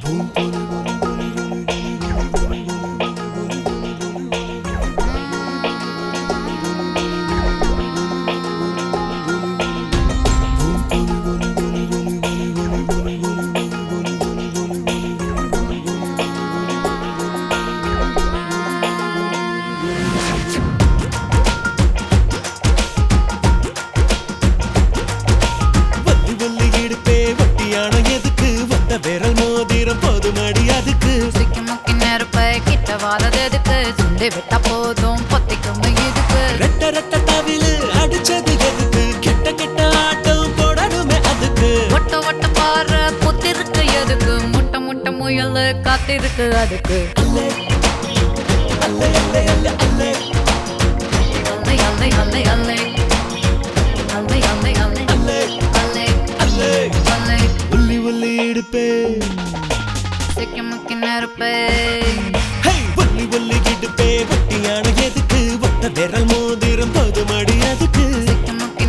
不过。சுண்டி விட்டா போதும் பொத்திக்கும் இதுக்கு ரெட்ட ரெட்ட தவிலு அடிச்சது எதுக்கு? கெட்ட கெட்ட ஆட்டம் போடணுமே அதுக்கு. ஒட்ட ஒட்ட பாரு புத்திருக்கு எதுக்கு? முட்டை முட்டை முயல் காத்திருக்கு அதுக்கு. அல்லை அல்லை அல்லை. அல்லே அல்லை அல்லே. அல்லை. உள்ளி உள்ளி இடுப்பே. சிக்கி முக்கி நெருப்பே. ஹே வள்ளி வள்ளி இடுப்பே எதுக்கு? ஒத்த விரல் மோதிரம் போதுமடி அதுக்கு. சிக்கி முக்கி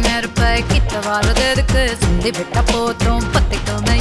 கிட்ட வாரது எதுக்கு? சுண்டி விட்டா போதும் பத்திக்கோமே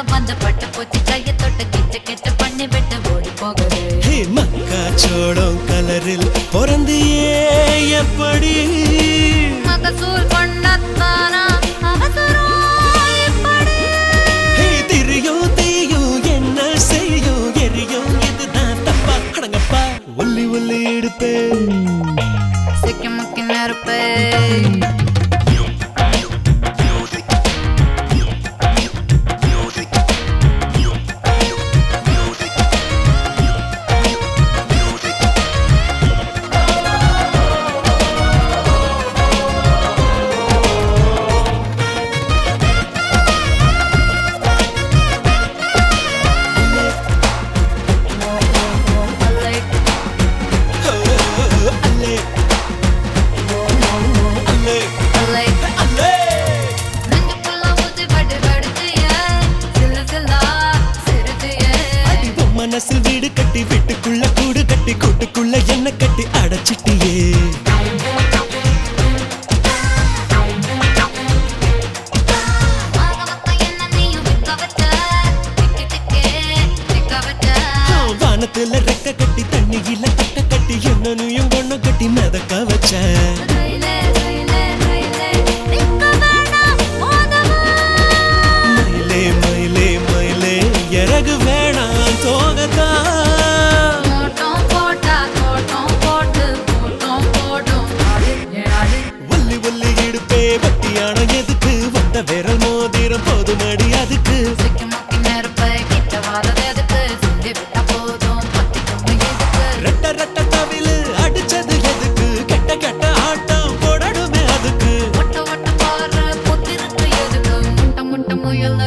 ஒண்ணு வந்து பட்டு பூச்சி. கையை தொட்டு கிச்சு கிச்சு பண்ணி விட்டு ஓடி போகுது மக்கா சோளம் கலரில் பிறந்தியே எப்படி? மகசூல் கொண்டத்தானா மனசில் வீடு கட்டி வீட்டுக்குள்ள கூடு கட்டி கூட்டுக்குள்ள என்ன கட்டி அடைச்சிட்டியே. வானத்துல ரெக்க கட்டி தண்ணியில கட்ட கட்டி என்னனையும் கொண்டு கட்டி மிதக்க வச்ச. போட்டாக்கா ஒல்லி ஒல்லி இடுப்பே வட்டியான எதுக்கு? வந்த விரல் மோதிரம் போதுமடி அதுக்கு? ரெட்ட ரெட்ட தவிலு அடிச்சது எதுக்கு? கெட்ட கெட்ட ஆட்டம் போடணுமே அதுக்கு. முட்டை முட்டை முயல்